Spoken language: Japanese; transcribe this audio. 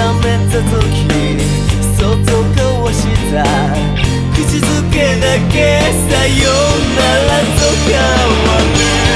覚めた時そっと交わした。口づけだけさよならと変わる